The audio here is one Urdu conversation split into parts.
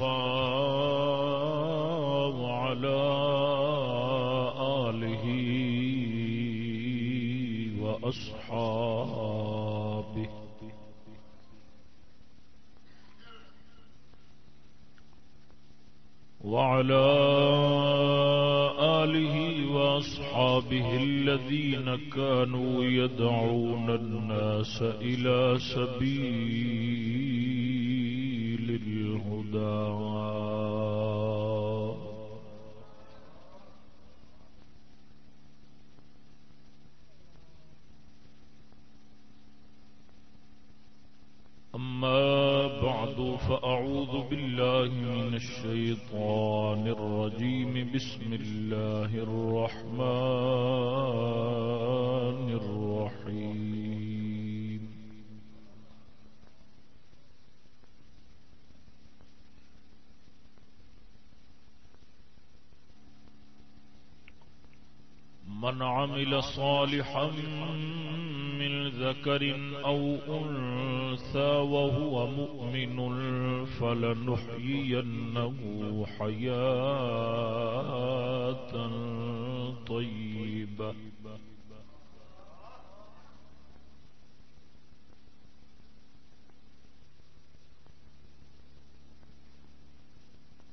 المصطفى وعلى آله وأصحابه. وعلى آله وأصحابه الذين كانوا يدعون الناس إلى سبيل الله الرحمن الرحيم. من عمل صالحا من ذكر أو أنثى وهو مؤمن فلنحيينه حياة طيبة.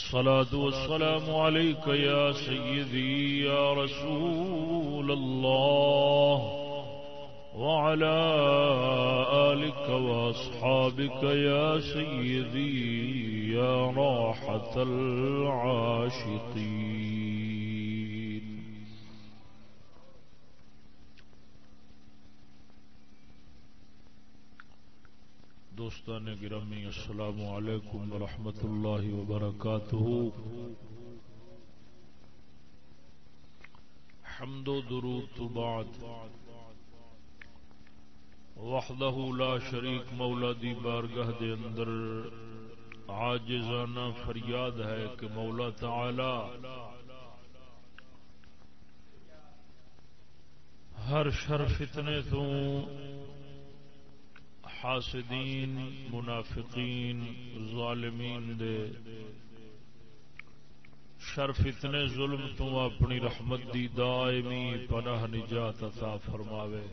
الصلاة والسلام عليك يا سيدي يا رسول الله وعلى آلك وأصحابك يا سيدي يا راحة العاشقين. دوستان گرامی، السلام علیکم ورحمۃ اللہ وبرکاتہ۔ حمد و درود تو بعد۔ وحدہ لا شریک مولا دی بارگاہ دے اندر عاجزانہ فریاد ہے کہ مولا تعالی ہر شر فتنے تو حاسدین، منافقین، ظالمین دے۔ شرف اتنے ظلم تو اپنی رحمت دی دائمی پناہ نجات عطا فرماوے۔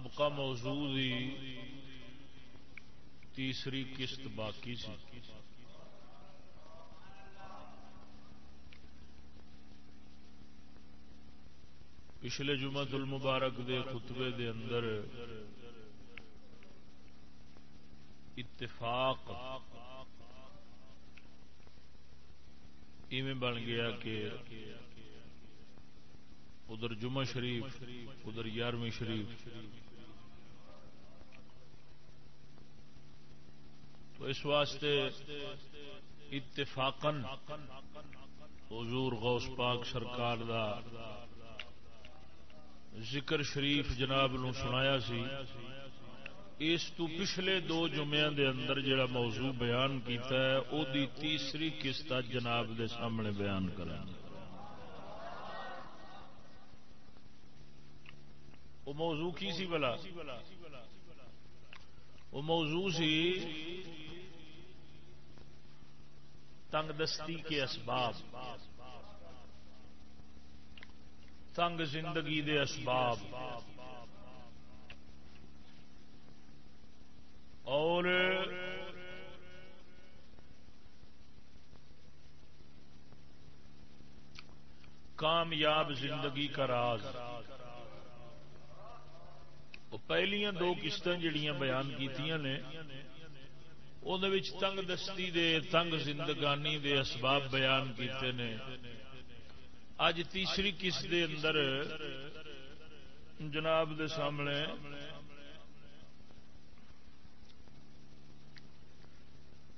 سابقہ موضوع دی تیسری قسط باقی سی۔ پچھلے جمعہ المبارک دے خطبے دے اندر اتفاق ایویں بن گیا کہ ادھر جمعہ شریف، ادھر یارویں شریف تو اس واسطے اتفاقن حضور غوث پاک سرکار دا ذکر شریف جناب نو سنایا سی۔ اس تو پچھلے دو جمعے دے اندر جڑا موضوع بیان کیتا ہے، او دی تیسری قسط جناب دے سامنے بیان کرا وہ موضوع کی سی بلا وہ موضوع سی تنگ دستی کے اسباب، تنگ زندگی دے اسباب۔ اور کامیاب زندگی کا راز۔ پہلیاں دو قسط جڑیاں بیان کیتیاں نے تنگ دستی دے، تنگ زندگانی دے اسباب بیان کیتے نے۔ اج تیسری قسط دے اندر جناب دے سامنے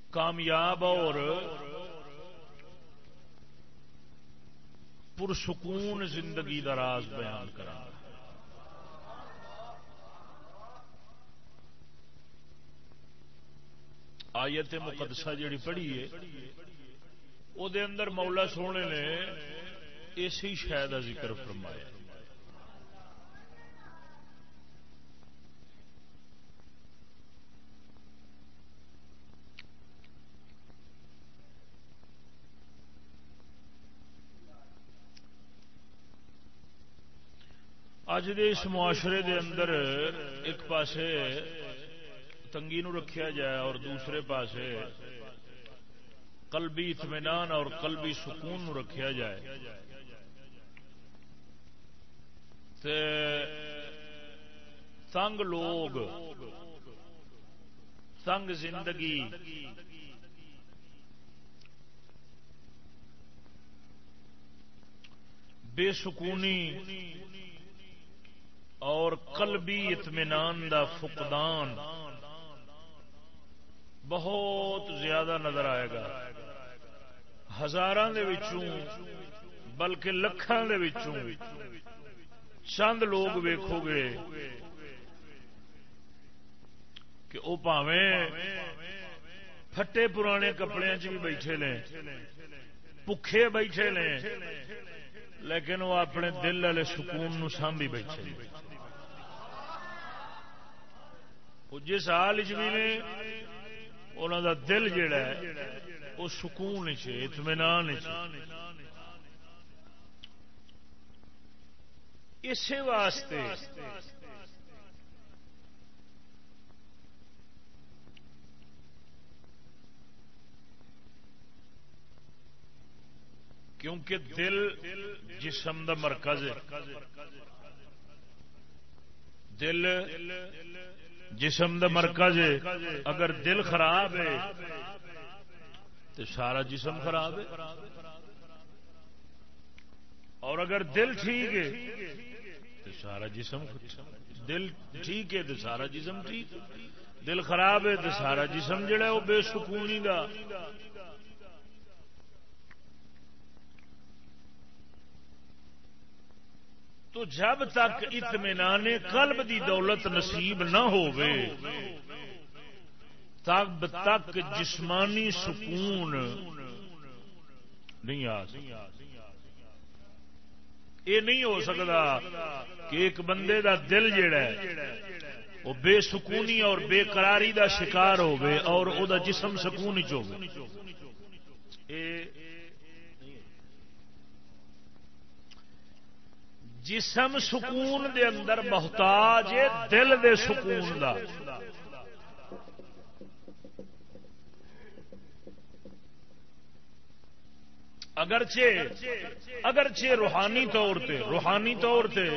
کامیاب اور پرسکون زندگی کا راز بیان کرا آیت مقدسہ جڑی پڑھی ہے وہ اندر مولا سونے نے اسی شہ کا ذکر فرمایا۔ اج دے اس معاشرے دے اندر ایک پاسے تنگی نو رکھیا جائے اور دوسرے پاسے قلبی اطمینان اور قلبی سکون نو رکھیا جائے۔ تے تنگ لوگ، تنگ زندگی، بے سکونی اور قلبی اطمینان دا فقدان بہت زیادہ نظر آئے گا۔ ہزار بلکہ لکھان چند لوگ ویکو گے کہ وہ پاویں پھٹے پرانے کپڑے چ بھی بیٹھے نے، پکھے بیٹھے نے، لیکن وہ اپنے دل والے سکون نو سانبھی بیٹھے جس حال بھی نے انہوں دا دل جڑا ہے وہ سکون اطمینان اسی واسطے کیونکہ دل جسم دا مرکز ہے۔ دل جسم دا مرکز ہے، اگر دل خراب ہے، تو سارا جسم خراب ہے۔ اور اگر دل ٹھیک ہے، تو سارا جسم دل ٹھیک ہے، تو سارا جسم ٹھیک۔ دل خراب ہے، تو سارا جسم جڑا ہے، وہ بے سکونی دا۔ تو جب تک اطمینان قلب دی دولت نصیب نہ تب تک جسمانی سکون نہیں آ یہ نہیں ہو سکتا کہ ایک بندے دا دل جڑا ہے، وہ بے سکونی اور بے قراری دا شکار ہوگی اور او دا جسم سکون چ جسم سکون دے اندر محتاج دل دے سکون دا۔ اگرچہ اگرچہ روحانی طور پہ روحانی طور پہ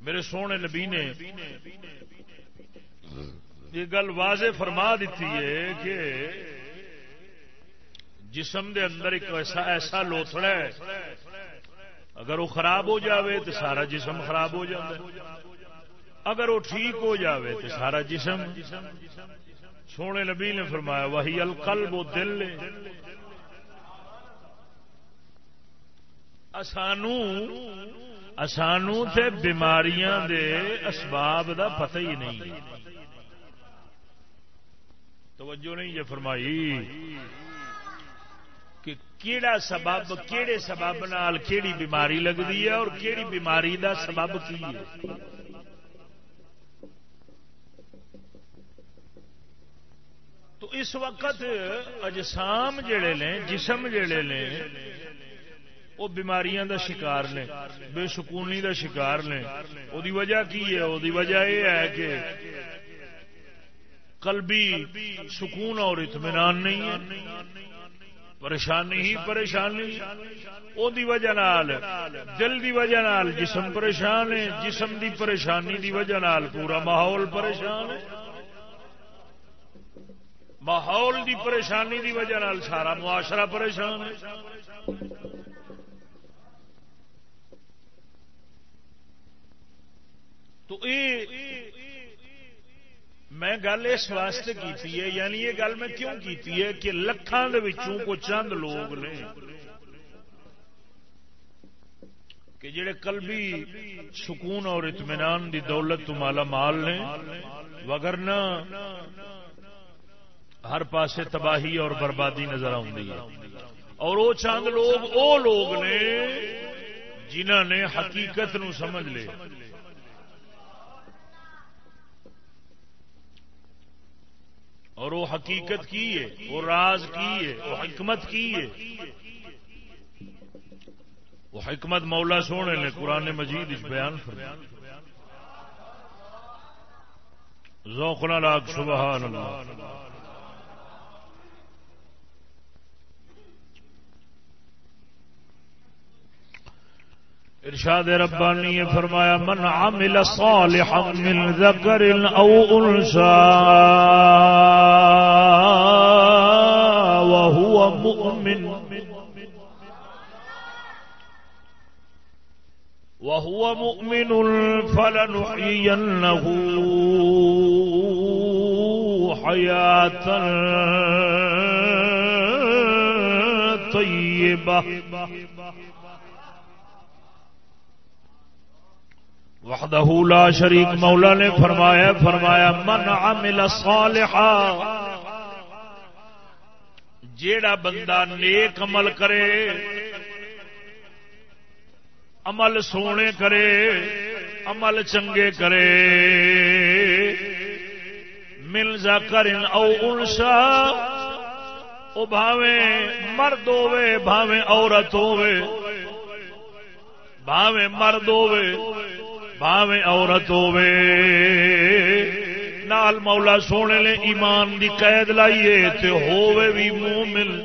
میرے سونے نبی نے یہ گل واضح فرما دیتی ہے کہ جسم دے اندر ایک ایسا ایسا لوتھڑا ہے اگر وہ خراب ہو جاوے تو سارا جسم خراب ہو جائے اگر وہ ٹھیک ہو جاوے تو سارا جسم۔ سونے نبی نے فرمایا وہی القلب و دل۔ سانو سانو تے بیماریاں دے اسباب دا پتہ ہی نہیں۔ توجہ نہیں، یہ فرمائی۔ کیڑا سبب کیڑے سبب نال کیڑی بیماری لگتی ہے اور کیڑی بیماری دا سبب کی ہے؟ تو اس وقت اجسام جڑے نے، جسم جڑے نے، وہ بیماریاں دا شکار نے، بے سکونی دا شکار نے۔ وہ وجہ کی ہے؟ وہ وجہ یہ ہے کہ قلبی سکون اور اطمینان نہیں ہے۔ پریشانی ہی پریشانی۔ او دی وجہ نال دل دی وجہ نال جسم پریشان ہے، جسم دی پریشانی دی وجہ نال پورا ماحول پریشان ہے۔ ماحول دی پریشانی دی وجہ نال سارا معاشرہ پریشان ہے۔ تو میں گل اس واسطے کی ہے یعنی یہ گل میں کیوں کی ہے کہ لکھان کو چند لوگ نے کہ جڑے قلبی سکون اور اطمینان دی دولت تو مالا مال نے وگرنا ہر پاسے تباہی اور بربادی نظر آئی ہے۔ اور وہ چند لوگ، وہ لوگ نے جنہ نے حقیقت نو سمجھ لے۔ اور وہ حقیقت کی ہے، وہ راز کی ہے، وہ حکمت کی ہے۔ وہ حکمت مولا سونے نے قرآن مجید اس بیان ذوقنا لاکھ، سبحان اللہ۔ ارشاد ربانی نے فرمایا، من عمل صالحا من ذکر او انسا وهو مؤمن. وهو مؤمن فلنحيينه حياة طيبة. وحدہ لا شریک مولا نے فرمایا فرمایا، من عمل صالحا. جیڑا بندہ نیک عمل کرے، عمل سونے کرے، عمل چنگے کرے مل جا کر او انسا او بھاوے مرد ہوے بھاوے عورت ہوے بھاوے مرد ہوے باویں عورت ہوے نال مولا سونے نے ایمان دی قید لائیے تے ہووے بھی مومن۔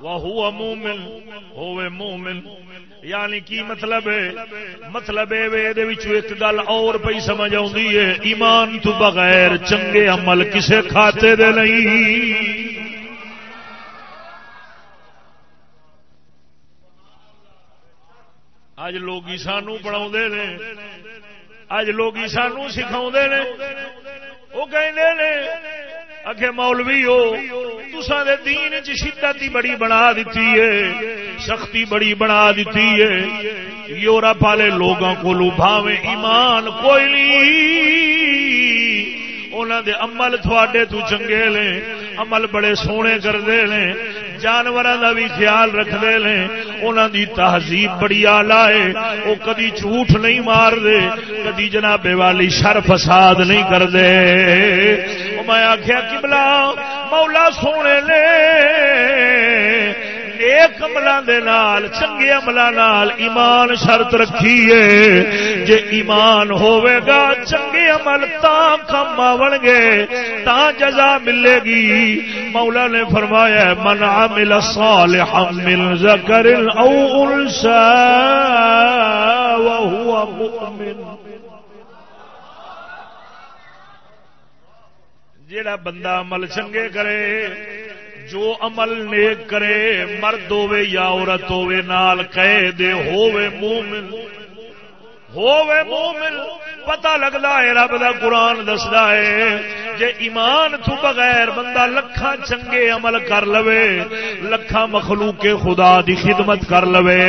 وہ مومن، ہووے مومن۔ یعنی کی مطلب ہے؟ مطلب ہے ایک گل اور پی سمجھ ہے۔ ایمان تو بغیر چنگے عمل کسے کھاتے دے نہیں۔ اج لوگ سانو پڑھا نے۔ اج لوگ سانو سکھا نے۔ وہ کہ مولوی ہو تسا دے دین چ شدت بڑی بنا دیتی ہے۔ سختی بڑی بنا دیتی ہے۔ یورپ والے لوگوں کو بھاوے ایمان کوئی نہیں۔ انہوں دے عمل تھوڑے تو چنگے لے عمل بڑے سونے کرتے ہیں جانوروں کا بھی خیال رکھتے ہیں انہوں دی تہذیب بڑی آلہ ہے۔ وہ کدی جھوٹ نہیں مار دے کدی جناب والی شر فساد نہیں کرتے۔ میں آخیا کبلا مولا سونے لے۔ نیک عملوں چنگے عملوں ایمان شرط رکھیے۔ جے ایمان ہوئے گا، چنگے عمل تا کم آن گے، تا جزا ملے گی۔ مولا نے فرمایا، من عمل صالحا من ذکر او انسا وهو مؤمن. جیڑا بندہ عمل چنگے کرے جو عمل نیک کرے مرد ہوے یا عورت ہوے نال کہے دے ہوے مومن۔ ہوے مومن پتا لگتا ہے رب دا قرآن دستا ہے۔ جے ایمان تو بغیر بندہ لکھا چنگے عمل کر لوے لکھا مخلوق خدا دی خدمت کر لوے۔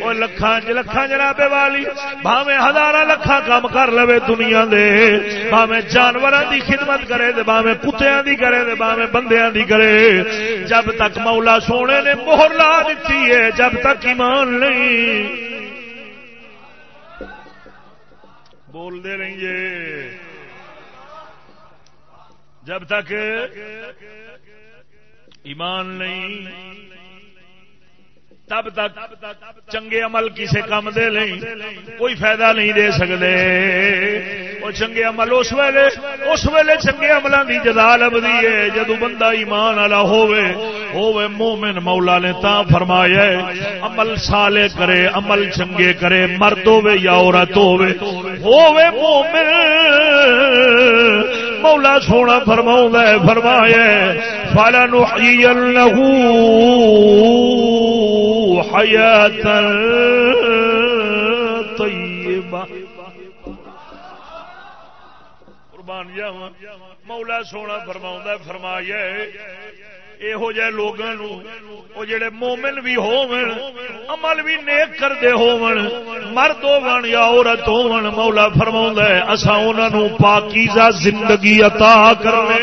وہ لکھا لکھا جناب والی بھاوے ہزار لکھا کام کر لوے دنیا دے۔ بھاوے جانور دی خدمت کرے دے بھاوے کتیا دی کرے دے بھاوے بندیاں دی کرے۔ جب تک مولا سونے نے مہر لا دیتی ہے، جب تک ایمان نہیں بولتے رہیے جب تک ایمان نہیں تب تک چنگے عمل کسی کام دے نہیں، کوئی فائدہ نہیں دے سکتے وہ چنگے عمل اس ویلے اس ویلے چنگے عملوں کی جدا لبھی ہے، جدو بندہ ایمان والا ہووے ہووے مومن مولا نے تا فرمایا عمل سالے کرے، عمل چنگے کرے، مرد ہوے یا عورت ہوے ہووے مومن۔ مولا سونا فرماؤں فرمایا فالن لہو حیات طیبہ قربان جاواں مولا سونا فرماؤں فرمایا یہو جہ لوگوں وہ جڑے مومن بھی ہون عمل بھی نیک کرتے ہون مرد ہون یا عورت ہون مولا فرما اصا انہوں پاکیزہ زندگی عطا کرنے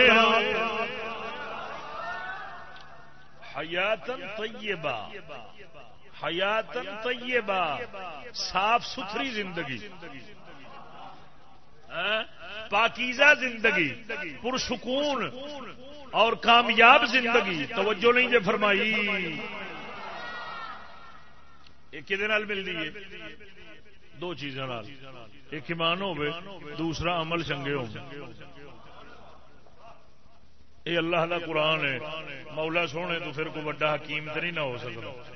حیاتن طیبہ۔ حیاتن طیبہ، صاف ستھری زندگی ہاں؟ پاکیزہ زندگی، پرسکون اور کامیاب زندگی، توجہ نہیں جے فرمائی۔ ایک ملتی ہے دو چیزوں ایک ایمان ہو دوسرا عمل چنگے ہو یہ اللہ کا قرآن ہے، مولا سونے تو پھر کوئی وڈا حکیم تو نہیں نہ ہو سکتا۔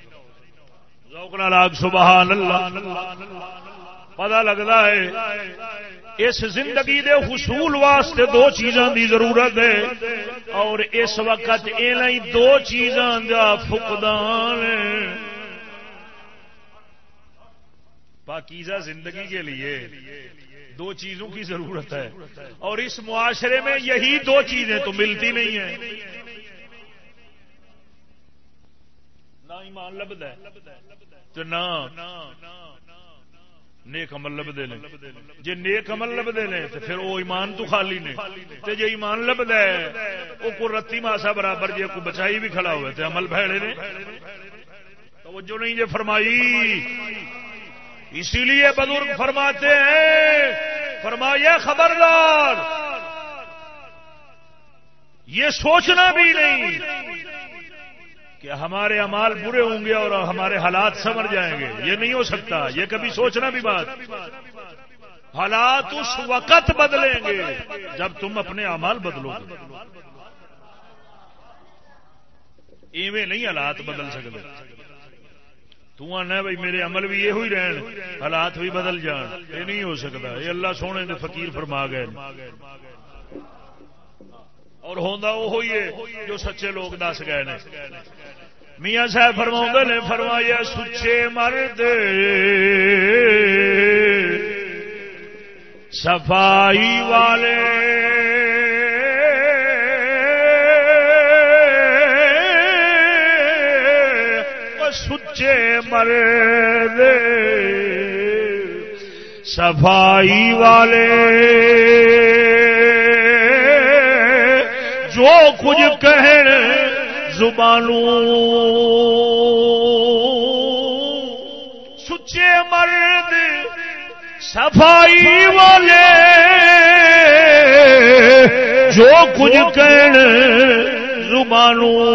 سبحان اللہ۔ پتا لگتا ہے، اس زندگی دے حصول واسطے دو چیزاں دی ضرورت ہے۔ اور اس وقت یہ دو چیزاں کا فقدان پاکیزہ زندگی کے لیے دو چیزوں کی ضرورت ہے۔ اور اس معاشرے میں یہی دو چیزیں تو ملتی نہیں ہیں نہ ایمان لبد ہے تو نہ نیک عمل لبتے ہیں جی نیک عمل لبتے ہیں تو پھر وہ ایمان تو خالی نے۔ تے جی ایمان لبد ہے وہ کو رتی ماسا برابر جی کو بچائی بھی کھڑا ہوئے تے عمل بھڑے نے۔ توجہ نہیں جی فرمائی۔ اسی لیے بزرگ فرماتے ہیں، فرمائیے خبردار۔ یہ سوچنا بھی نہیں۔ کہ ہمارے امال برے ہوں گے اور ہمارے حالات سمر جائیں گے۔ یہ نہیں ہو سکتا۔ یہ کبھی سوچنا بھی بات۔ حالات اس وقت بدلیں گے جب تم اپنے امال بدلو گے۔ ایویں نہیں حالات بدل سکتے۔ تو آنا بھائی، میرے عمل بھی یہ ہوئی رہن، حالات بھی بدل جان۔ یہ نہیں ہو سکتا۔ یہ اللہ سونے نے فقیر فرما گئے۔ اور ہوتا وہ ہوئی ہے جو سچے لوگ دس گئے نے۔ میاں صاحب فرما نے، فرمایا، سچے مرد صفائی والے سچے مرد صفائی والے جو کچھ کہن زبانوں۔ سچے مرد صفائی والے جو کچھ کہن زبانوں۔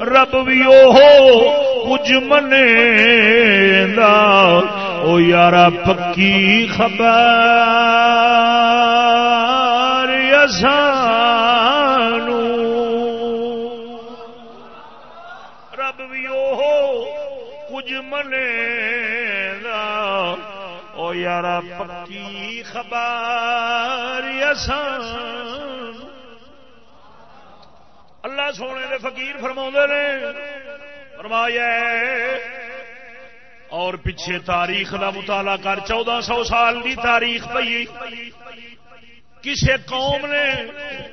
رب بھی ہو کچھ منے دا او یارا پکی خبر سانو رب بھی وہ کچھ منے او او یار پکی خبر یسان اللہ سونے نے فقیر فرما نے، فرمایا اور پیچھے تاریخ کا مطالعہ کر، چودہ سو سال کی تاریخ پی کسے قوم نے،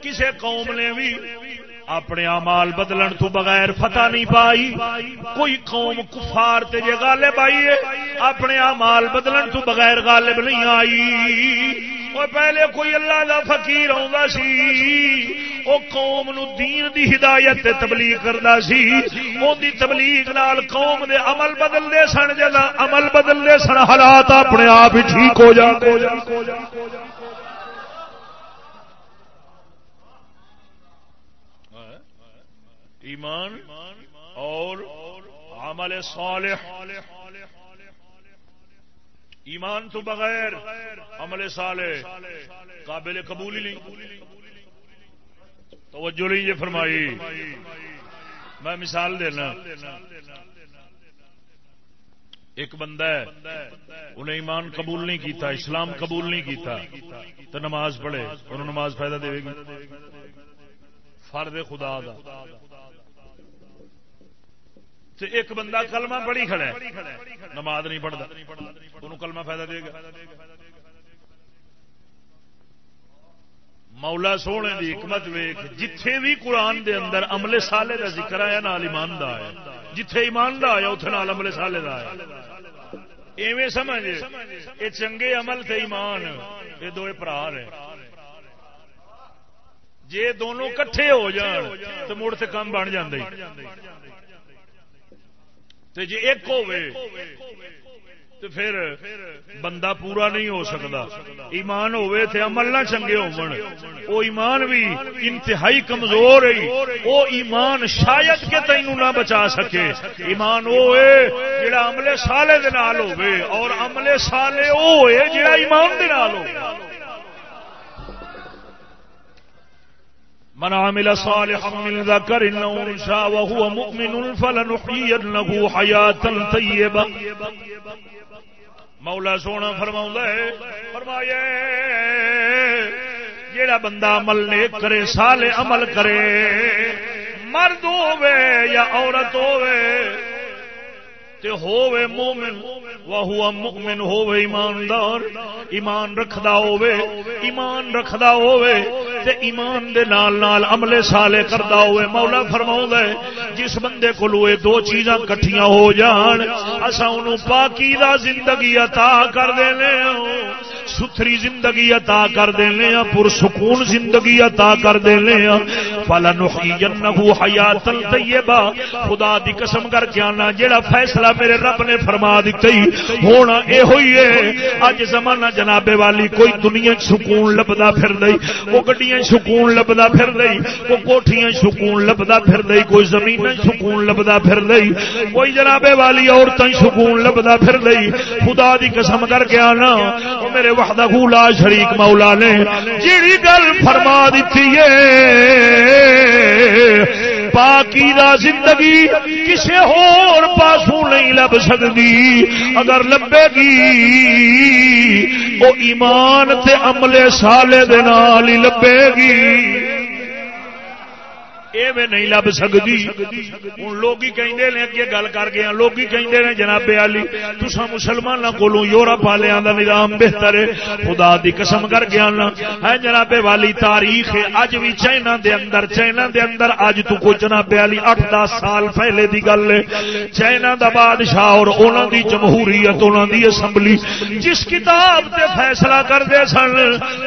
کسے قوم نے بھی اپنے امال بدلن تو بغیر فتح نہیں پائی۔ کوئی قوم کفار تے جے غالب آئی ہے، اپنے امال بدلن تو بغیر غالب نہیں آئی۔ وہ پہلے کوئی اللہ دا فقیر آ سی وہ قوم نو دین دی ہدایت تے تبلیغ کردا سی اون دی تبلیغ نال قوم دے عمل بدل دے سن جدا عمل بدل دے سن، حالات اپنے آپ ہی ٹھیک ہو جا ایمان اور عمل صالح۔ ایمان تو بغیر عمل صالح قابل قبول ہی نہیں۔ توجہ نہیں، یہ فرمائی۔ میں مثال دینا۔ ایک بندہ ہے، انہیں ایمان قبول نہیں کیتا، اسلام قبول نہیں کیتا، تو نماز پڑھے، انہوں نماز فائدہ دے گی۔ فرد خدا دا۔ ایک بندہ کلمہ پڑھی کھڑا ہے، نماز نہیں پڑھتا۔ انہوں کلمہ فائدہ دے گا۔ مولا سونے دی حکمت ویخ جتھے بھی قرآن دے اندر عملے سالے کا ذکر آیا، نال ایمان دا ہے جتھے ایمان دا آیا اتنے نال عملے سالے دا ہے ایویں سمجھ یہ چنگے عمل تے ایمان یہ دو برا نے جے دونوں کٹھے ہو جان، تو مڑ سے کم بن جاندے۔ جی ایک تو پھر بندہ پورا نہیں ہو سکتا ایمان ہوئے تھے عمل نہ چنگے ہو ایمان بھی انتہائی کمزور ہے وہ ایمان شاید کہ تینوں نہ بچا سکے۔ ایمان وہ جڑا عملے سالے دے نال ہوئے اور عملے سالے وہ ہوئے جڑا ایمان دے نال ہوئے من عمل صالحا من ذكر او انثى وهو مؤمن فلنحيينه حياه طيبه مولا سونا فرماوندا ہے فرمایا جیڑا بندہ عمل نیک کرے، صالح عمل کرے، مرد ہوے یا عورت ہوے تے ہووے مومن وہ مؤمن ہووے ایماندار، ایمان رکھدا ہووے، ایمان رکھدا ہووے تے ایمان دے نال نال عمل سالے کردا ہوئے، مولا فرماوندا ہے، جس بندے کو لوے دو چیزاں کٹھیاں ہو جان، اساں اونوں پاکیزہ زندگی عطا کر دینے ہوں ستھری زندگی عطا کر دینے ہاں پرسکون زندگی عطا کر دینے ہاں فلنحینہ حیات طیبہ خدا دی قسم کر کے آنا، جیڑا فیصلہ میرے رب نے فرما دیتے ہونا اے ہوئی ہے۔ اج زمانہ جنابے والی کوئی دنیا سکون لبدا پھر دئی وہ گڈیاں سکون لبدا پھر دئی وہ کوٹھیاں سکون لبدا پھر دئی کوئی زمین سکون لبدا پھر دئی کوئی جنابے والی عورتیں سکون لبدا پھر دئی خدا دی قسم کر کے آنا، وہ میرے وحدہ لا شریک مولا نے جیڑی گل فرما دیتی ہے، پاکی دا زندگی کسے ہور پاسوں نہیں لب سکتی اگر لبے گی وہ ایمان تے عملے سالے دے نال ہی لبے گی۔ نہیں لب سکتی ہوں لوگ اگے گل کر گیا لوگ کہ جناب علی تسا مسلمانوں کو یورپ والوں کا نظام بہتر ہے خدا دی قسم کر گیا ہے جناب والی تاریخ ہے اج بھی چائنا دے اندر چائنا دے اندر اج تو کوئی جناب علی اٹھ دس سال پہلے دی گل ہے چائنا دا بادشاہ اور انہوں دی جمہوریت انہوں دی اسمبلی جس کتاب تے فیصلہ کرتے سن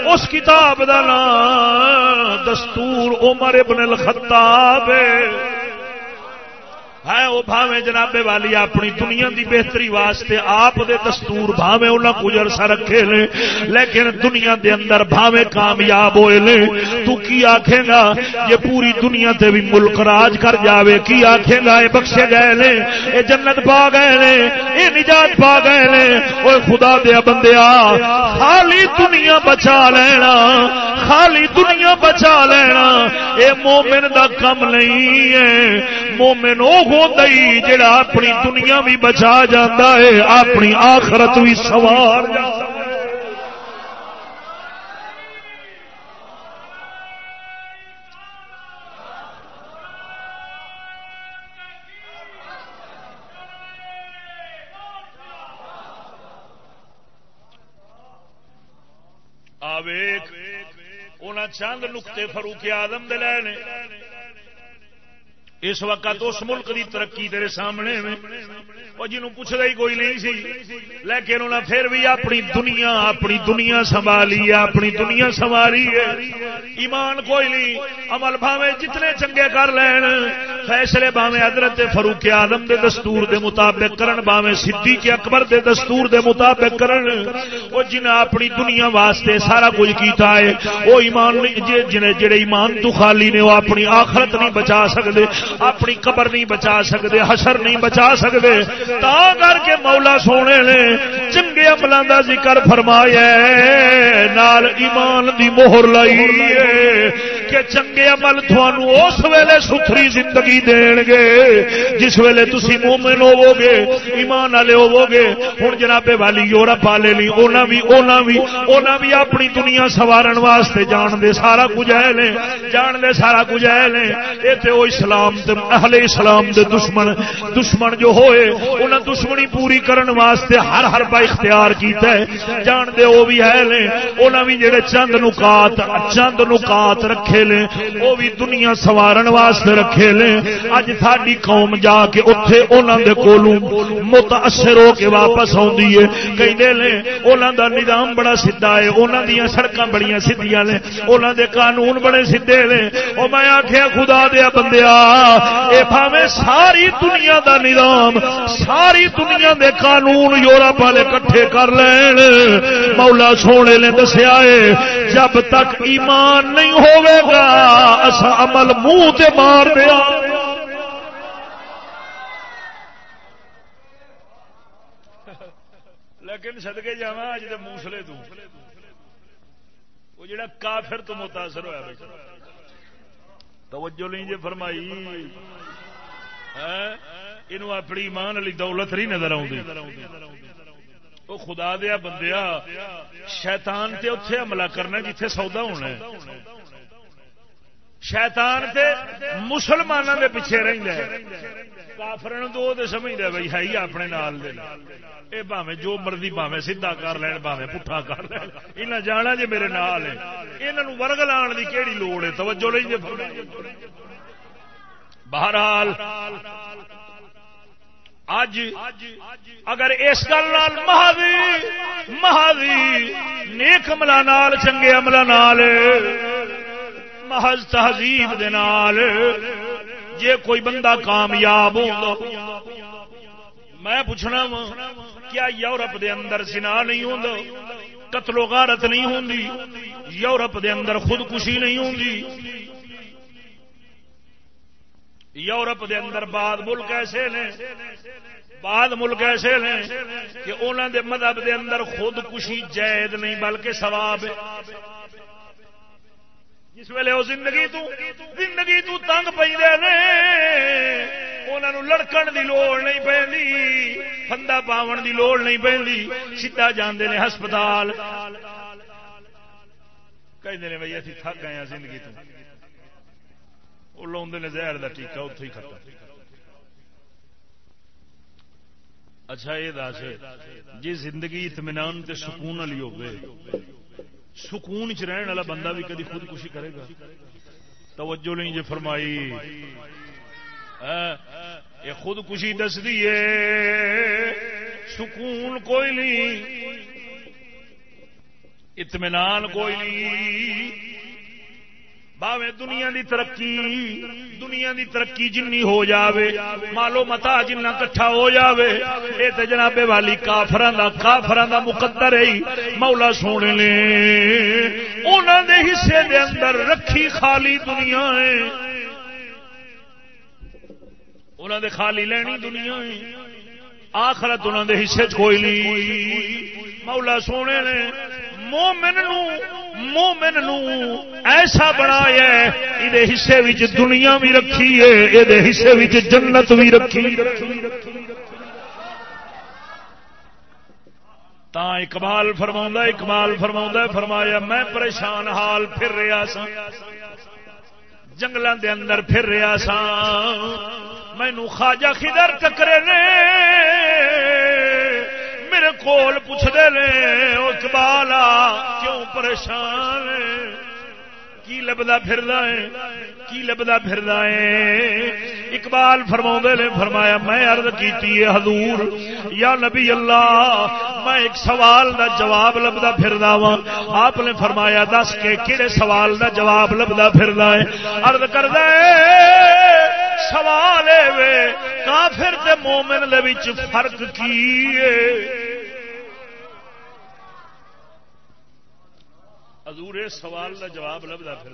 اس کتاب دا نام دستور عمر ابن الخطاب کتاب ہے، وہ بھاوے جنابے والی اپنی دنیا دی بہتری واسطے آپ دے دستور بھاوے انہاں کچھ عرصہ رکھے لے لیکن دنیا دے اندر بھاوے کامیاب ہوئے لے تو کی آکھے گا؟ یہ پوری دنیا تے بھی ملک راج کر جاوے، کی آکھے گا؟ یہ بخشے گئے لے یہ جنت پا گئے لے یہ نجات پا گئے لے وہ خدا دیا بندیا خالی دنیا بچا لینا، خالی دنیا بچا لینا۔ اے مومن دا کم نہیں ہے، مومن وہ دئی جڑا اپنی دنیا بھی بچا جاتا ہے، اپنی آخرت بھی سوار چند نقطے فروخ آدم دے اس وقت اس ملک دی ترقی تیرے سامنے وہ جنہوں پوچھتا ہی کوئی نہیں سی۔ لیکن انہیں پھر بھی اپنی دنیا اپنی دنیا سنبھالی ہے، اپنی دنیا سنبھالی ہے۔ ایمان کوئی نہیں۔ عمل بھاوے جتنے چنگے کر لین، فیصلے بھاوے حضرت فروخ آدم دے دستور دے مطابق کرن بھاوے صدیق اکبر دے دستور دے مطابق کرن۔ وہ جنہیں اپنی دنیا واسطے سارا کچھ کیتا ہے، وہ ایمان جڑے ایمان تو خالی نے، وہ اپنی آخرت نہیں بچا سکتے اپنی قبر نہیں بچا سکتے، حشر نہیں بچا سکتے۔ تا کر کے مولا سونے نے چنگے عملوں کا ذکر فرمایا نال ایمان دی مہر لائی کہ چنگے عمل تھانو اس ویلے ستھری زندگی دین گے، جس ویلے تسی مومن ہوو گے، ایمان والے ہوو گے۔ ہن جناب والی یورپ والے نہیں، اونا بھی اونا بھی اونا بھی اپنی دنیا سوارن واسطے جان دے سارا کچھ ہے لے جان دے سارا کچھ ہے لے اے تے او اسلام تے اہل اسلام دے دشمن دشمن جو ہوئے، انہاں دشمنی پوری کرن واسطے ہر ہر با اختیار کیتا ہے۔ جان دے او بھی ہے لے انہاں بھی جڑے چند نکات چند نکات رکھے رکھے لے وہ بھی دنیا سوارن واسطے رکھے لے اج ساری قوم جا کے اتے انہوں دے کولوں متاثر ہو کے واپس آدھی ہے۔ کہیں لے انہوں دا نظام بڑا سیدا ہے انہوں دیا سڑک بڑی سیدیاں نے انہوں دے قانون بڑے سیدے نے وہ میں آخیا خدا دیا بندیا اے بھاوے ساری دنیا دا نظام، ساری دنیا دے قانون یورپ والے کٹھے کر لین۔ مولا سونے نے دسیا ہے جب تک ایمان نہیں ہوئے گا اصا عمل منہ تے مار دیا۔ لیکن سدکے جا اج تو موسلے تو۔ وہ جڑا کافر تو متاثر ہوا بیٹھا۔ توجہ نہیں جی فرمائی۔ یہ اپنی ایمان والی دولت نہیں نظر آؤں وہ خدا دیا بندیا، شیطان تے اتے حملہ کرنا جتھے سودا ہونا ہے۔ شیطان تے مسلمانوں دے پیچھے رہتا ہے۔ کافر تو سمجھتا بھائی ہے ہی اپنے نال دے اے باوے جو مرضی باوے سیدھا کر لین باوے پٹھا کر لین۔ انہیں جانا جی میرے نال ہے۔ انہوں ورگ لان کی کہڑی لوڑ ہے؟ توجہ نہیں جی بہرحال اج اگر اس گل مہاوی مہاوی نیک عملہ نال، چنگے عملہ نال۔ محض تہذیب جے کوئی بندہ کامیاب ہو۔ میں پوچھنا وا، کیا یورپ دے اندر سنا نہیں ہوں قتل و غارت نہیں ہوں یورپ دے اندر خودکشی نہیں ہوں یورپ دے اندر بعد ملک ایسے نے، بعد ملک ایسے نے کہ انہوں دے مذہب دے اندر خودکشی جائد نہیں، بلکہ ثواب جس ویلے وہ زندگی تو زندگی تو تنگ پہ انہوں لڑکن دی لوڑ نہیں پی فندا پاون دی لوڑ نہیں پی سیدا جانے نے ہسپتال۔ کہیں بھائی ابھی تھک گئے زندگی تو۔ وہ لاؤ نے زہر کا ٹیکا اتے ہی ختم اچھا یہ دس جی زندگی اطمینان تے سکون والی ہوگی سکون چ رہن والا بندہ بھی کدی خودکشی کرے گا۔ توجہ نہیں جی فرمائی۔ یہ خودکشی دس دیے سکون کوئی نہیں۔ اطمینان کوئی نہیں۔ باوے دنیا دی ترقی، دنیا دی ترقی جنی ہو جاوے، مالو متا جنہ کٹھا ہو جاوے۔ اے تے جناب والی کافراں دا کافراں دا مقدر ہے۔ مولا سونے نے انہاں دے حصے دے اندر رکھی خالی دنیا ہے۔ انہاں دے خالی لینی دنیا ہے۔ آخرت انہاں دے حصے چ کوئی نہیں۔ مولا سونے نے مومن نو مومن نو ایسا بنایا یہ حصے دنیا بھی رکھی ہے یہ حصے جنت بھی رکھی تا اقبال فرما اقبال فرما فرمایا، میں پریشان حال پھر رہا سا جنگلوں دے اندر پھر رہا سا مینو خواجہ خدر ٹکرے نے۔ میرے کول پوچھتے نے وہ اقبالا کیوں پریشان کی لبدا پھر کی لبدا پھر اقبال فرما نے، فرمایا، میں ارد کی حضور، یا نبی اللہ، میں ایک سوال دا جواب لبدا پھر وا آپ نے فرمایا، دس کے کہڑے سوال دا جواب لبدا پھر ہے؟ ارد کر دے سوال کافر تے مومن دے فرق کی حضور اس سوال کا جواب لبدا پھر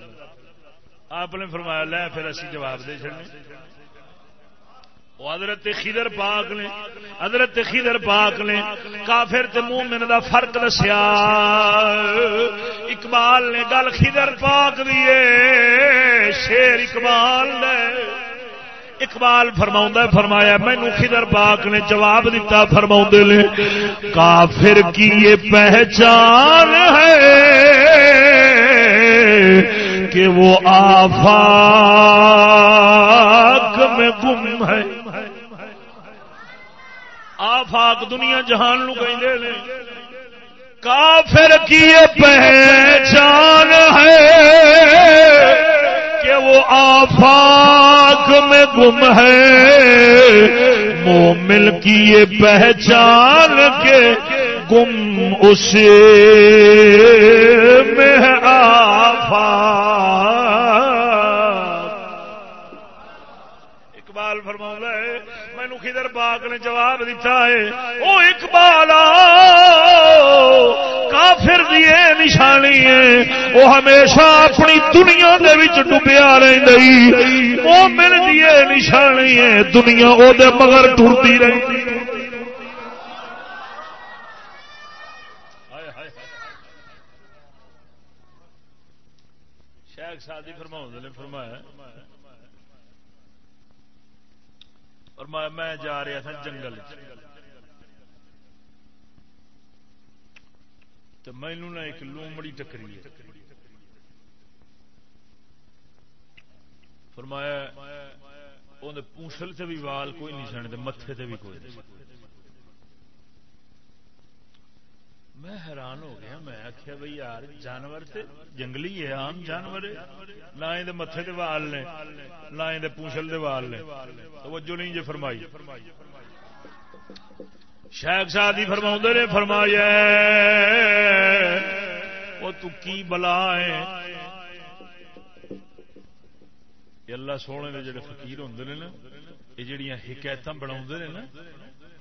آپ نے فرمایا، لے پھر اسی جواب دے چڑنے حضرت خضر پاک نے، حضرت خضر پاک نے کافر تے مومن دا فرق دسیا۔ اقبال نے گل خضر پاک دیے شیر اقبال نے اقبال فرما فرمایا مینو خدر پاک نے جواب دیتا فرما نے، کافر کی یہ پہچان ہے؟ کہ وہ آفاق میں گم ہے۔ آفاق دنیا جہان لو کہ کافر کی یہ پہچان ہے کہ وہ آفاق میں گم ہے۔ مومل کی یہ پہچان کے گم اسے میں اقبال فرما ہے مینو خدر باغ نے جواب دیتا ہے، او اقبال کافر دی نشانی ہے وہ ہمیشہ اپنی دنیا دے وچ ڈبیا رہی مومن دی نشانی ہے، دنیا او دے مگر ٹرتی رہی شیخ سادی فرماؤں نے فرمایا اور میں جا رہا تھا جنگل تو مینو نہ ایک لومڑی ٹکری فرمایا پونسل سے بھی وال کوئی نہیں سنے متے سے بھی کوئی نہیں میں حیران ہو گیا، میں آخیا بھائی یار، جانور تے جنگلی ہے، عام جانور نہ یہ متے دے وال نے، نہ یہ پوچھل دے وال نے۔ توجہ نہیں جی فرمائی۔ شیخ شادی فرما نے، فرمایا وہ تو کی بلا ہے؟ اللہ سونے دے جڑے فقیر ہوں نا، یہ جڑیاں حکایت بنا نا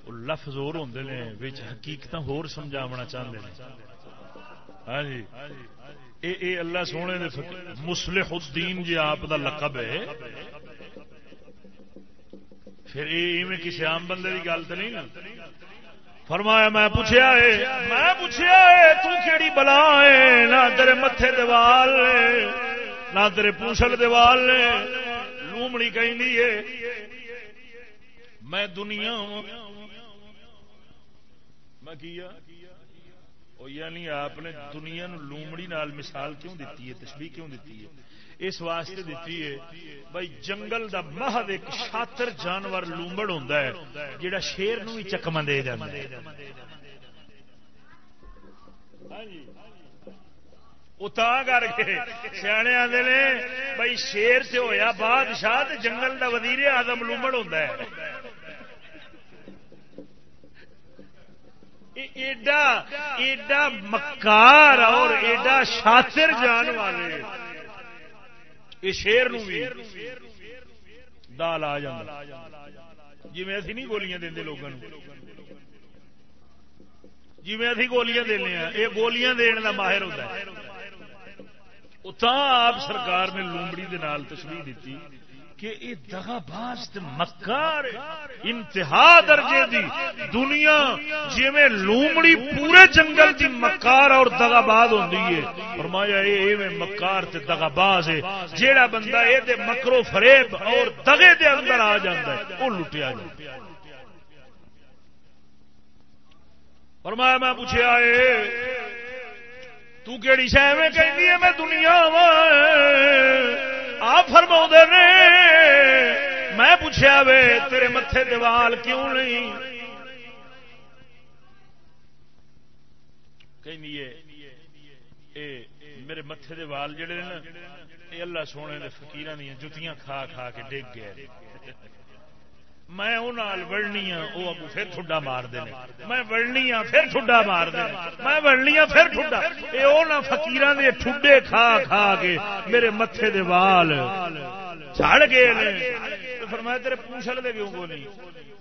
لفظ اور ہوں نے حقیقت ہور سمجھاونا چاہتے ہیں ہاں جی۔ اے اے اللہ سونے نے مسلح الدین جی آپ دا لقب ہے۔ پھر اے یہ کسی عام بندے کی گل تو نہیں۔ فرمایا، میں پوچھا ہے میں پوچھا ہے تو کیڑی بلا ہے؟ نہ تیرے متے دیوال نہ تیرے پوچھل دیوال نے لومڑی کہ میں دنیا میں کیا او یعنی آپ نے دنیا نو لومڑی نال مثال کیوں دیتی ہے؟ تشبیح کیوں دیتی ہے؟ اس واسطے دیتی ہے، بھائی جنگل دا محض ایک شاطر جانور لومڑ ہوندا ہے، جیڑا شیر نو ہی چکما دے جاندا ہے۔ ہاں جی۔ اتا کر کے سیانے آدھے نے، بھائی شیر سے ہویا بادشاہ جنگل دا وزیر اعظم لومڑ ہوندا ہے۔ ایڈا ایڈا مکار اور ایڈا شاطر جان والے۔ یہ شیر نو بھی دال آ جی میں اسی نہیں گولیاں دیں لوگوں جی میں اسی گولیاں دینے یہ گولیاں دن کا ماہر ہوتا ہے۔ اتنا آپ سرکار نے لومڑی دے نال تصویر دیتی۔ کہ یہ دگا باز مکار انتہا درجے دی دنیا جی میں لومڑی پورے جنگل دی مکار اور دگا باز ہوتی ہے۔ فرمایا یہ مکار تے دگا باز ہے، جیڑا بندہ یہ دے مکرو فریب اور دگے دے اندر آ جاتا ہے وہ لٹیا جائے۔ فرمایا میں پوچھا تو کیڑی شہ میں کہ میں دنیا وا آپ فرما نے، میں پوچھا وے، تیرے متے دیوال کیوں نہیں؟ کہ میرے متے دے وال جڑے نا یہ اللہ سونے دے فقیران دیا جتیاں کھا کھا کے ڈگ گئے میں وڑنی ہاں وہ اگو پھر ٹھڈا مار دے میں وڑنی ہاں پھر ٹھڈا مار دے میں وڑنی ہاں پھر ٹھڈا۔ یہ وہ نہ فکیر دے ٹھڈے کھا کھا کے میرے متے دے وال چڑ گئے فرمایا، تیرے پوچھ لے کیوں بولی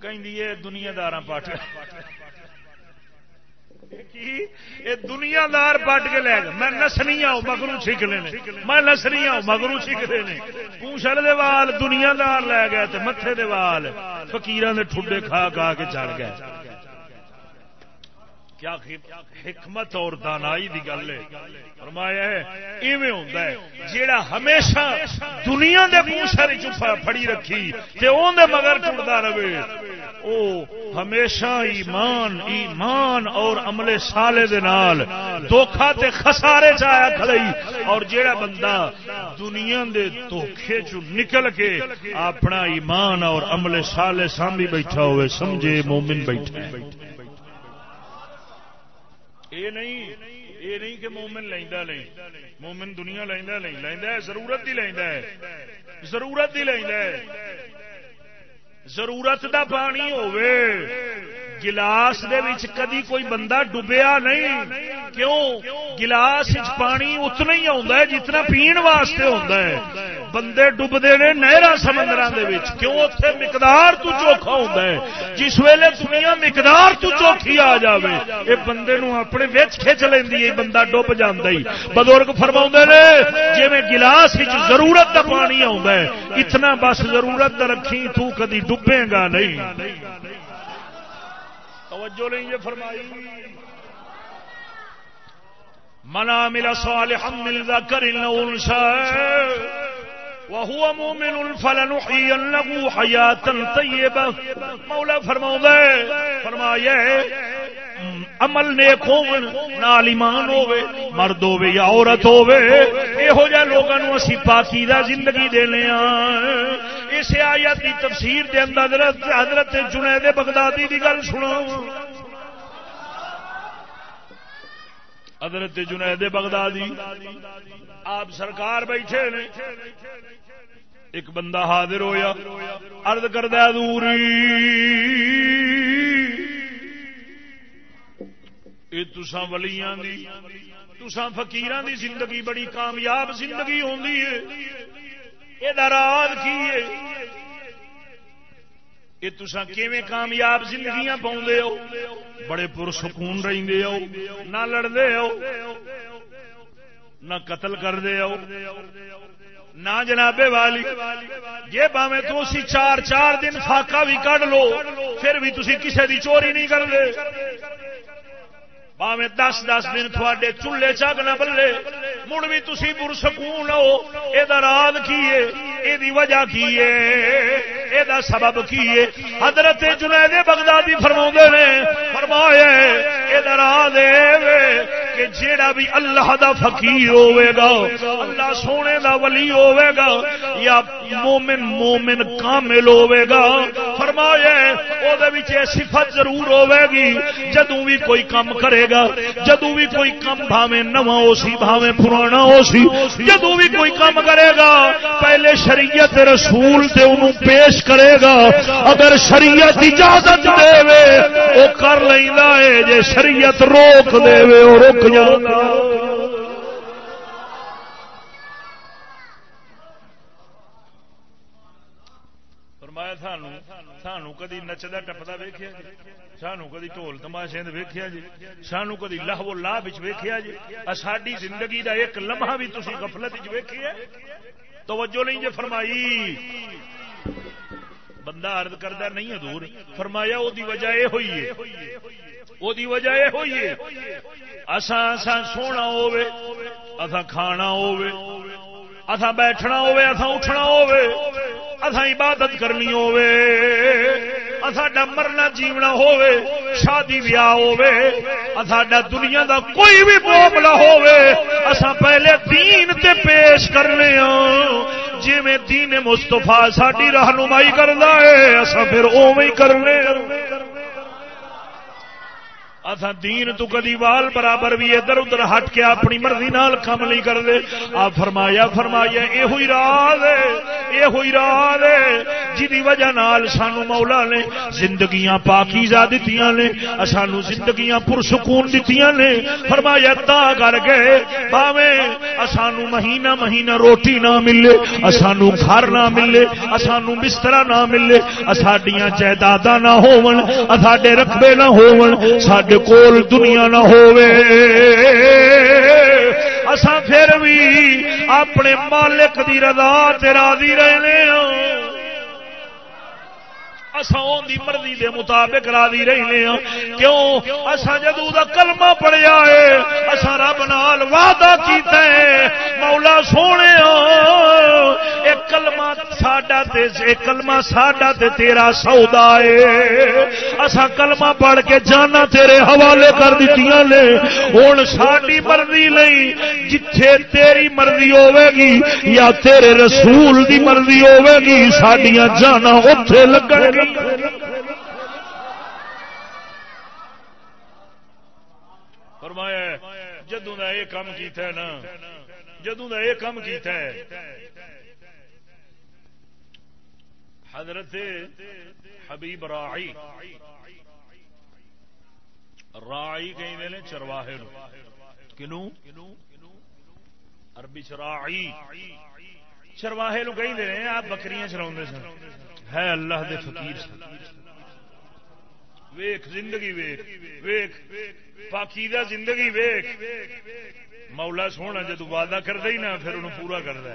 کہ دنیا دار پٹ دنیا دار پٹ کے لے گا میں نسنی آؤ مگرو چھک لے میں نسنی آؤ مگرو چھکتے ہیں پوچھل دے وال دنیا دار لے گیا متے دے وال فکیر دے ٹھڈے کھا کھا کے چڑھ گئے۔ کیا حکمت اور دانائی دی گل ہے۔ فرمایا ہے، ایویں ہوندا ہے، جیڑا ہمیشہ دنیا دے پوچھر چفا پھڑی رکھی تے اون دے مگر ٹردا رہے۔ او ہمیشہ ایمان ایمان اور عمل سالے دے نال دھوکا تے خسارے چایا کھڑی۔ اور جیڑا بندہ دنیا دے دھوکے چ نکل کے اپنا ایمان اور عمل سالے سامنے بیٹھا ہوئے، سمجھے مومن بیٹھا ہے۔ یہ نہیں یہ نہیں کہ مومن لینا نہیں۔ مومن دنیا لینا نہیں لینا ضرورت ہی لینا ہے۔ ضرورت ہی لینا ہے۔ ضرورت دا پانی ہوے گلاس دے وچ کدی کوئی بندہ ڈبیا نہیں۔ کیوں؟ گلاس پانی اتنا ہی آتا ہے جتنا پین واسطے ہوتا ہے۔ بندے ڈبتے نے نہرا سمندر کیوں؟ اتنے مقدار تو چوکھا ہوتا ہے۔ جس ویلے دنیا مقدار تو چوکھی آ جائے یہ بندے نو اپنے وچ کھچ لینی ہے، بندہ ڈب جانا ہی۔ بزرگ فرما نے جی میں گلاس ضرورت کا پانی آتا ہے، اتنا بس ضرورت رکھی تو کدی ڈبے گا نہیں۔ توجہ نہیں یہ فرمائی۔ منا ملا سوال ہم مل او انثى۔ وهو مؤمن فلنحيينه حياه طيبه مولا فرماؤں فرمایا عمل نیک ہون نال ایمان ہوے مرد ہوے یا عورت ہوے یہو جہ لوگوں اسی پاکیزہ زندگی دینے ہاں اس آیت کی تفسیر دے اندر حضرت حضرت جنید بغدادی دی گل سنو حضرت جنید بغدادی، آپ سرکار بیٹھے نے ایک بندہ حاضر ہویا ارد کردہ دوری یہ تسان ولیاں دی تسان فقیران دی زندگی بڑی کامیاب زندگی ہوندی ہے۔ یہ راز کی ہے؟ یہ تسان کیویں کامیاب زندگیاں پاؤں ہو؟ بڑے پرسکون رہندے ہو، نہ لڑدے ہو، نہ قتل کرتے ہو نہ جنابے والی، یہ باوے تو اسی چار چار دن فاقا بھی کڈ لو، پھر بھی تھی کسی دی چوری نہیں کرتے پاوے دس دس دن تھوڑے چولہے چگ نہ بلے، مڑ بھی تھی پرسکون ہو یہ راز کی یہ وجہ کی ہے؟ یہ سبب کی ہے؟ حضرت جنید بغدادی فرما نے، فرمایا یہ راز کہ جیڑا بھی اللہ دا فقیر ہوئے گا، اللہ سونے دا ولی ہوئے گا، یا مومن مومن کامل ہوئے گا فرمایا او دے وچ صفت ضرور ہوے گی، جدوں بھی کوئی کام کرے گا، جدوں بھی کوئی کام بھاویں نواں ہو سی، بھاویں پرانا ہو سی، جدوں بھی کوئی کام کرے گا، پہلے شریعت رسول تے انہوں پیش کرے گا، اگر شریعت اجازت دے وے، او کر لیندا ہے، جے شریعت روک دے وے، او رک جاندا فرمایا سانو سانو کدی نچدا ٹپدا ویکھیا جی سانو کدی ٹول تماشے ویکھیا جی سانو کدی لاہ ویکھیا جی ساری زندگی دا ایک لمحہ بھی تسی غفلت وچ ویکھیا توجہ نہیں جی فرمائی بندہ عرض کردا نہیں حضور فرمایا او دی وجہ اے ہوئی ہے او دی وجہ اے ہوئی ہے اساں اساں سونا ہوے اساں کھانا ہوے اساں بیٹھنا ہوے اساں اٹھنا ہوے اساں عبادت کرنی ہوے ساڈا مرنا جیونا ہوے شادی ویاہ ہوے ساڈا دنیا دا کوئی بھی معاملہ ہوے اسا پہلے دین تے پیش کرنے ہاں جی میں دین مستفا ساری رہنمائی کرنا ہے اصا پھر اوے کرنے اصا دین تو کدی وال برابر بھی ادھر ادھر ہٹ کے اپنی مرضی نال کم نہیں کر دے آ فرمایا فرمایا یہ ہوئی راز یہ راز جی وجہ نال سانو مولا نے زندگیاں پاکیزہ دتیاں نے، سانو زندگیاں پرسکون دتیاں نے۔ فرمایا، تا کر گئے باویں سانو مہینہ مہینہ روٹی نہ ملے، سانو گھر نہ ملے، سانو بستر نہ ملے، ساڈیاں جائیداد نہ ہون ساڈے رقبے نہ ہون ساڈے کول دنیا نہ ہووے۔ اساں پھر بھی اپنے مالک دی رضا تے راضی رہنے ہاں۔ ہوں دی مرضی دے مطابق راضی رہنے ہاں۔ کیوں؟ اسا جدو دا کلمہ پڑھیا ہے اسا رب نال وعدہ کیتا ہے۔ مولا سونے ہاں، ایک کلمہ ساڈا تے، ایک کلمہ ساڈا تے تیرا سودا ہے۔ اسا کلمہ پڑھ کے جانا تیرے حوالے کر دتیاں نے۔ ہن ساڈی مرضی نہیں، جتھے تیری مرضی ہوے گی یا تیرے رسول دی مرضی ہوے گی، ساڈیاں جانا اوتھے لگن گی۔ فرمایا جدوں کا یہ کام کیتا ہے نا، جدوں کا یہ کام کیتا ہے، حضرت حبیب راعی راعی کہیں نے، چرواہے کنو؟ عربی چراعی، چرواہے کہیں آپ بکریاں چرا سن۔ ہے اللہ دے فقیر ویخ زندگی ویخ ویخ پاکیدہ زندگی ویخ مولا سونا جدو وعدہ کر دے نا، پھر انہوں پورا کر دے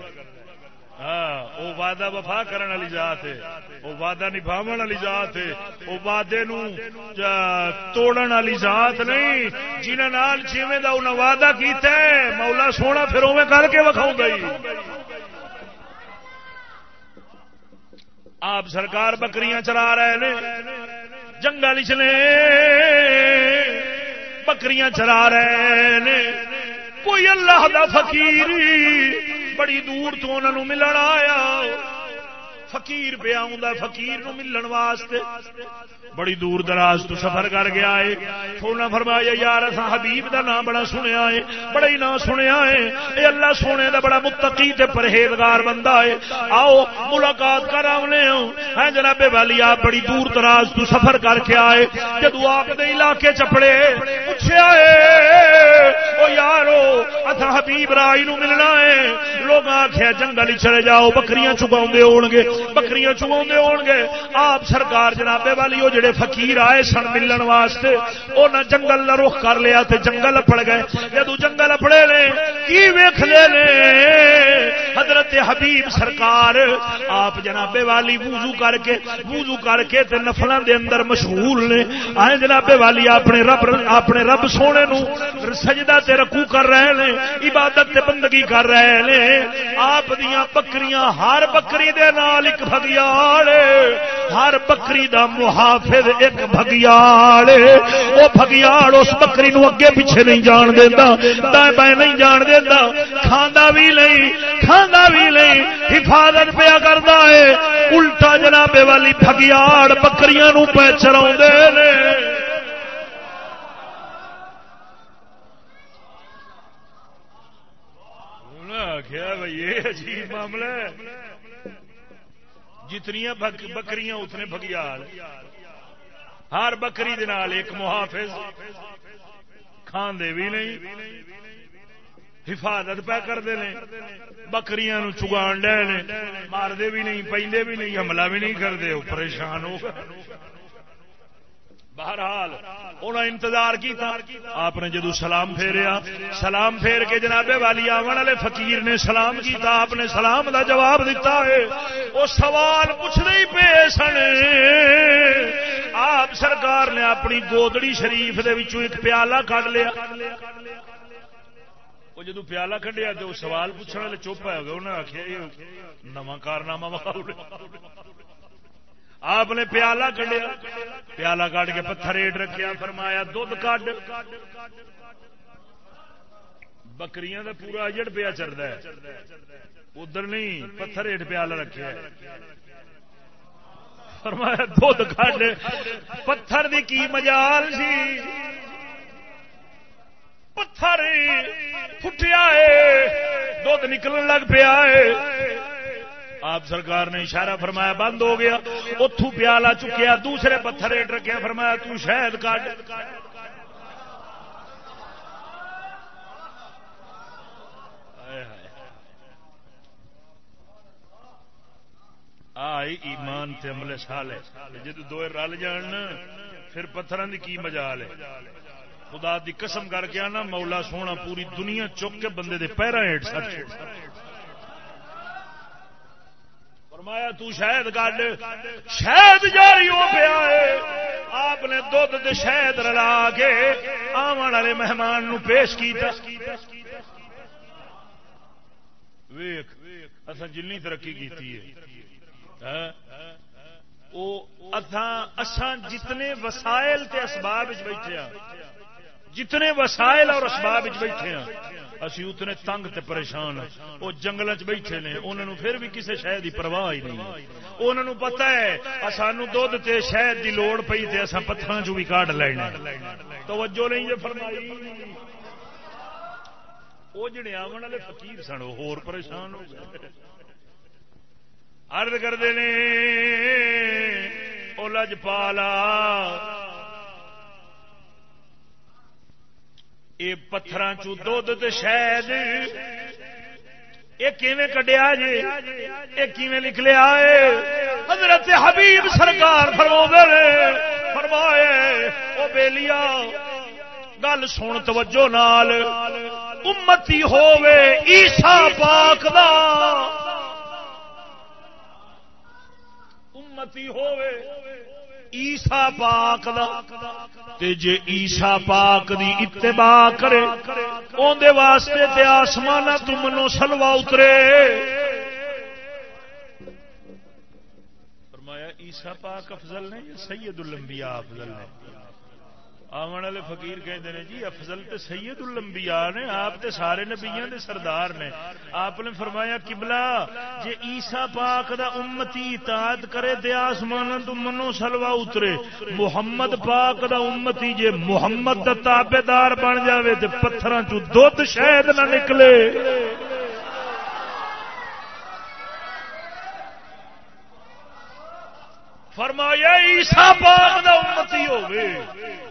ہاں وہ وعدہ وفا کرنے والی ذات ہے۔ وہ وعدہ نبھاو والی ذات ہے۔ وہ وعدے توڑن والی ذات نہیں جنہوں جیویں کا انہیں وعدہ کیتا ہے، مولا سونا پھر اوے کر کے وکھاؤں گئی آپ سرکار بکریاں چرا رہے نے جنگل چلے۔ بکریاں چرا رہے نے۔ کوئی اللہ دا فقیر بڑی دور تو انہوں ملن آیا۔ فقیر پیا فقیر نو ملن واسطے۔ بڑی دور دراز تو سفر کر گیا ہے۔ سونا فرمایا، یار اصا حبیب دا نام بڑا سنیا ہے، بڑا ہی نام سنیا ہے۔ اے اللہ سونے دا بڑا متقی تے پرہیزگار بندہ ہے۔ آؤ، ملاقات کر آنے ہے ہاں جناب والی، آپ بڑی دور دراز تو سفر کر کے آئے۔ جدو آپ دے علاقے چپڑے پوچھے آئے، او یارو اتھا حبیب رائی نو ملنا ہے۔ لوگ آخیا جنگل چلے جاؤ، بکریاں چکاؤ ہون گے بکریاں چکاؤ ہون گے۔ آپ سرکار جناب والی وہ جڑے فقیر آئے سن ملن واسطے، وہ نہ جنگل نہ رخ کر لیا تے جنگل اپڑ گئے۔ جدو جنگل اپڑے نے، کی ویخ لے نے؟ حضرت حبیب سرکار، آپ جنابے والی وضو کر کے، وضو کر کے تے نفلوں دے اندر مشغول نے۔ آئے جنابے والی، اپنے رب اپنے رب سونے نو سجدہ تے رکو کر رہے نے، عبادت تے بندگی کر رہے نے۔ آپ دیاں بکریاں، ہر بکری دے نال ایک بھگیاڑ ہر بکری دا محافظ ایک بگیاڑ وہ بگیاڑ اس بکری نو اگے پیچھے نہیں جان دیتا دائیں بائیں نہیں جان دیتا کھانا بھی نہیں کھانا بھی نہیں حفاظت پیا کرتا ہے الٹا جنابے والی بگیاڑ بکریاں نو پہ چرا آخیا بھائی یہ عجیب معاملہ جتنی بکریاں اتنے بگیال ہر بکری ایک محافظ۔ کھانے بھی نہیں۔ حفاظت پہ کرتے ہیں۔ بکریاں چگان ڈے مارتے بھی نہیں پہ بھی نہیں، حملہ بھی نہیں کرتے۔ پریشان ہو۔ بہرحال انہوں انتظار کیتا۔ آپ نے جدو سلام پھیریا، سلام پھیر کے جناب والی آن والے فقیر نے سلام کیتا، آپ نے سلام دا جواب دیتا ہے۔ وہ سوال پوچھنے ہی پے سن۔ آپ سرکار نے اپنی گودڑی شریف دے وچوں ایک پیالہ کھ لیا۔ وہ جدو پیالہ کھڈیا تو سوال پوچھنے والے چپ ہو گئے انہیں آخیا نواں کارنامہ آپ نے پیالہ کڈیا، پیالہ کٹ کے پتھر ریٹ رکھیا، فرمایا دھد کڈ۔ بکریاں کا پورا اجڑ پیا چلتا ہے۔ ادھر نہیں، پتھر ریٹ پیالہ رکھا فرمایا دھد کڈ۔ پتھر دی کی مجال سی؟ پتھر پھٹیا ہے دھد نکلن لگ پیا ہے۔ آپ سرکار نے اشارہ فرمایا، بند ہو گیا اتو پیالہ چکیا، دوسرے پتھر ریٹ رکھا فرمایا، تو شاید کٹ آئی ایمان تے عملے سالے جدو دو رل جان، پھر پتھر کی کی مجال ہے؟ خدا دی قسم کر کے آنا، مولا سونا پوری دنیا چک کے بندے دے پیرا ہیٹ سٹ فرمایا تو شاید گڈ، شاید جاری ہو پیا ہے۔ آپ نے دھد شہد رلا کے آن والے مہمان نو پیش کیتا۔ ویخ اصا جن ترقی کی ہاں؟ جتنے وسائل تے اسباب بیٹھے ہاں جتنے وسائل اور اسباب بیٹھے ہاں اسی اتنے تنگ تے پریشان وہ جنگل چ بیٹھے نے، انہوں پھر بھی کسی شہر کی پرواہ ہی نہیں۔ انہوں پتا ہے سانو دھد تے شہد کی لوڑ پی تے اصا پتھر چ بھی کاٹ لینا توجہ نہیں جی فرمائی۔ وہ جڑے آن والے فقیر سن، وہ پریشان ہو گئے۔ ارد کرتے وہ لج پالا۔ یہ پتھر چھ شہد یہ کڈیا جی یہ کیون لکھ لیا حضرت حبیب سرکار فرما فرمائے وہ بیلیا گل سن توجہ نال امتی ہووے عیسا پاک دا امتی ہووے عیسا پاک دا۔ تے جے عیسا پاک دی اتباع کرے اون دے واسطے تے آسمان تو منو سلوا اترے۔ فرمایا عیسا پاک افضل نے یا سید الانبیاء افضل نے؟ آمن والے فقیر کہتے ہیں جی افضل تے سید الانبیاء نے، آپ تے سارے نبیاں دے سردار نے۔ آپ نے فرمایا، قبلہ جے عیسیٰ پاک دا امتی اطاعت کرے تے آسمان تو منو سلوا اترے۔ محمد پاک دا امتی جے محمد دا تابعدار بن جاوے، تے پتھراں چوں دودھ شہد نہ نکلے۔ فرمایا عیسا پاک دا امتی ہوے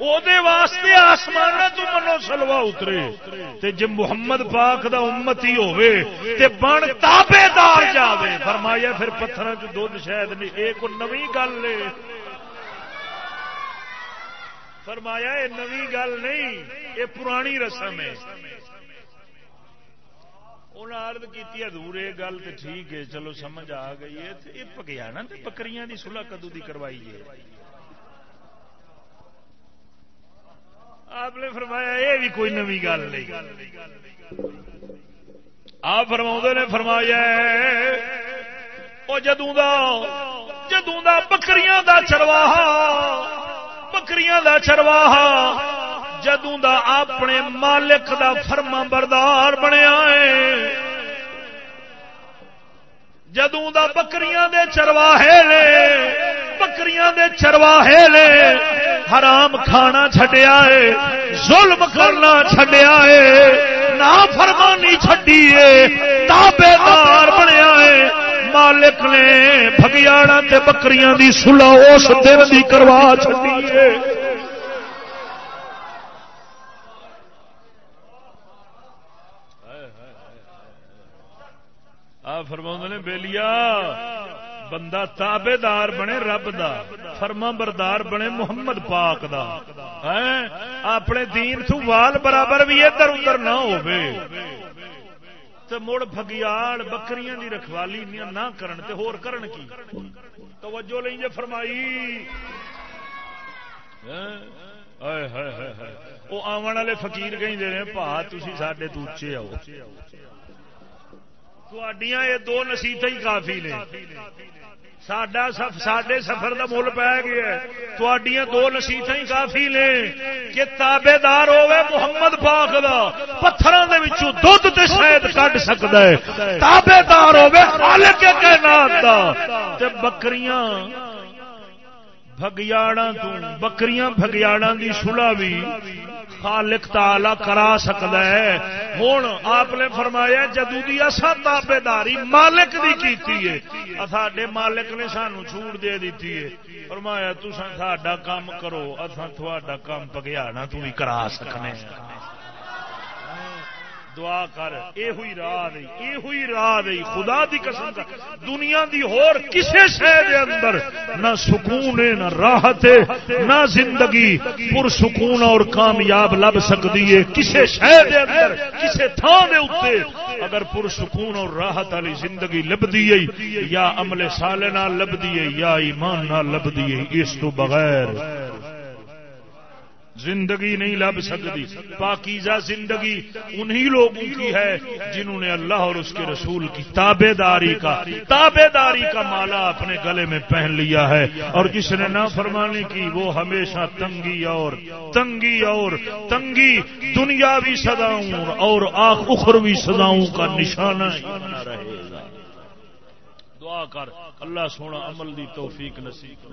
او دے واسطے آسمان تو منو سلوا اترے۔ تے جے محمد پاک دا امتی ہوے تے بن تابعدار جاوے۔ فرمایا پھر پتھراں چ دودھ شاید نہیں، اے کو نویں گل ہے۔ فرمایا اے نویں گل نہیں، اے پرانی رسم ہے۔ ارد کی ادور گل تو ٹھیک ہے چلو سمجھ آ گئی ہے یہ پکیا نا بکریاں کی سلاح کدو کی کروائی ہے آپ نے فرمایا یہ بھی کوئی نوی گل نہیں آپ فرما نے فرمایا وہ جدوں جدوں بکریاں دا چرواہا بکریاں دا چرواہا جدوں دا اپنے مالک دا فرما بردار بنیا ہے۔ جدوں دا بکریاں دے چرواہے لے، بکریاں دے چرواہے لے، حرام کھانا چھڈیا ہے، ظلم کرنا چھڈیا ہے نا فرمانی چھڈی ہے تابے دار بنیا ہے۔ مالک نے بگیاڑا تے بکریاں دی صلح اس دن دی کروا چھڈی ہے۔ فرما نے بےلیا بندہ تابے دار بنے رب دا فرما بردار بنے محمد پاک دا۔ اپنے دین تو وال برابر بھی ادھر ادھر نہ ہو مڑ فگیاڑ بکریاں دی رکھوالی نہ کرن تے ہور کرن کی؟ توجہ لیں جے فرمائی۔ وہ آن والے فقیر کہیں دے رہے پا تھی سڈے تو اچے آؤ۔ یہ دو نسیت ہی کافی نے سڈے سفر کا مل پی گیا دو نسیت ہی کافی نے کہ تابے دار ہوے محمد پاک دا پتھر دھد شاید کٹ سکتا ہے تابے دار ہوے کے دا بکریاں بگیاڑا تو بکریاں بگیاڑا کی سلا بھی خالق تعالی کرا سکتا ہے۔ ہوں آپ نے فرمایا جدو کی اصا تابے داری مالک دی کیتی ہے ساڈے مالک نے سانو چھوٹ دے دیتی ہے۔ فرمایا تسا ساڈا کام کرو اصا تھوڑا کام پگیا نہ تھی کرا سکنے۔ دعا کر اے ہوئی راہ نہیں اے ہوئی راہ نہیں خدا دی قسم کا دنیا دی ہور کسے شہر دے اندر نہ سکون ہے، نہ راحت ہے، نہ زندگی پر سکون اور کامیاب لب سکتی ہے۔ کسے شہر دے اندر، کسے تھان دے اوتے اگر پر سکون اور راحت والی زندگی لبدی ہے، یا عمل سالے نال لبدی ہے، یا ایمان نال لبدی ہے، اس تو بغیر زندگی نہیں لب سکتی۔ پاکیزہ زندگی انہی لوگوں کی ہے جنہوں نے اللہ اور اس کے رسول کی تابے داری کا تابے داری کا مالا اپنے گلے میں پہن لیا ہے۔ اور جس نے نہ فرمانے کی، وہ ہمیشہ تنگی اور تنگی اور تنگی دنیاوی سداؤں اور آخ اخروی سداؤں کا نشانہ رہے گا۔ دعا کر، اللہ سونا عمل دی توفیق نصیب